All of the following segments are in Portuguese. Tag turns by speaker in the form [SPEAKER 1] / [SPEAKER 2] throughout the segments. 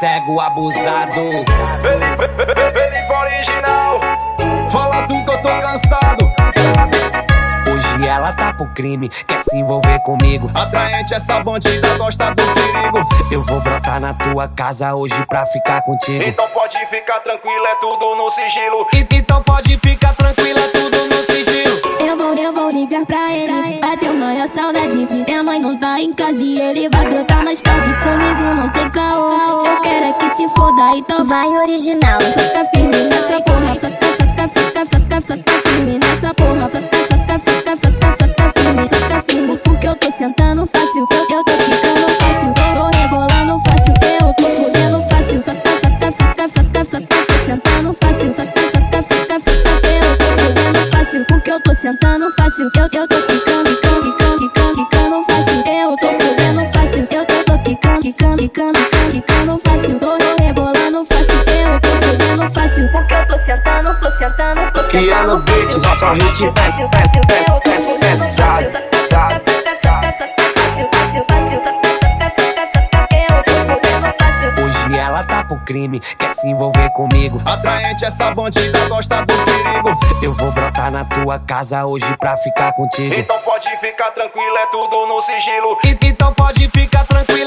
[SPEAKER 1] cego abusado.
[SPEAKER 2] Felipe original.
[SPEAKER 3] Fala tu que eu tô cansado.
[SPEAKER 1] Hoje ela tá pro crime, quer se envolver comigo.
[SPEAKER 3] Atraente essa bandida gosta do perigo.
[SPEAKER 1] Eu vou brotar na tua casa hoje pra ficar contigo.
[SPEAKER 2] Então pode ficar tranquilo, é tudo no sigilo.
[SPEAKER 1] E- Então pode ficar tranquilo, é tudo no sigilo.
[SPEAKER 4] Eu vou, eu vou ligar pra ele. Bateu maior saudade de minha mãe não tá em casa e ele vai brotar mais tarde comigo, não tem caô. Foda, então vai original. Soca firme nessa porra, soca, soca, soca, soca, soca firme nessa porra. Soca, soca, soca, soca, soca firme, soca firme. Porque eu tô sentando fácil, eu, eu tô ficando fácil. Tô rebolando fácil, eu tô fudendo fácil. Soca, soca, soca, soca, soca, tô sentando fácil. Soca, soca, soca, soca, eu tô fudendo fácil. Porque eu tô sentando fácil, eu, eu tô ficando, ficando, ficando, ficando fácil. Tô rebolando fácil, eu tô fudendo fácil. Porque eu tô sentando, tô sentando, tô
[SPEAKER 3] Que é no beat, só só hit, pé, pé, pé, pé, pé, sabe, sabe.
[SPEAKER 1] Hoje ela tá pro crime, quer se envolver comigo.
[SPEAKER 3] Atraente essa bandida gosta do perigo.
[SPEAKER 1] Eu vou brotar na tua casa hoje pra ficar contigo.
[SPEAKER 2] Então pode ficar tranquilo, é tudo no sigilo.
[SPEAKER 1] E- Então pode ficar tranquilo,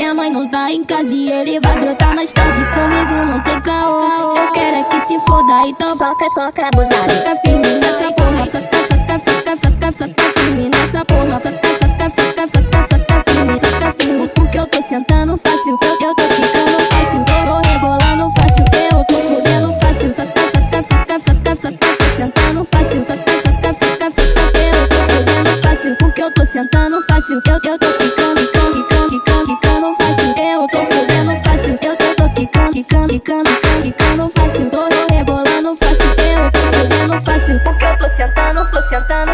[SPEAKER 4] minha mãe não tá em casa e ele vai brotar mais tarde comigo, não tem caô. Eu quero é que se foda, então soca, soca, abusado. Soca firme nessa porra, soca, soca, soca, soca, soca firme nessa porra. Soca, soca, soca, soca, soca firme, soca firme. Porque eu tô sentando fácil, eu, eu tô ficando fácil. Tô rebolando fácil, eu tô fudendo fácil. Soca, soca, soca, soca, soca, tô sentando fácil. Soca, soca, soca, soca, eu tô fudendo fácil. Porque eu tô sentando fácil, eu, eu tô ficando, ficando fácil. Tô rebolando fácil, eu tô fudendo fácil. Porque eu tô sentando, tô sentando,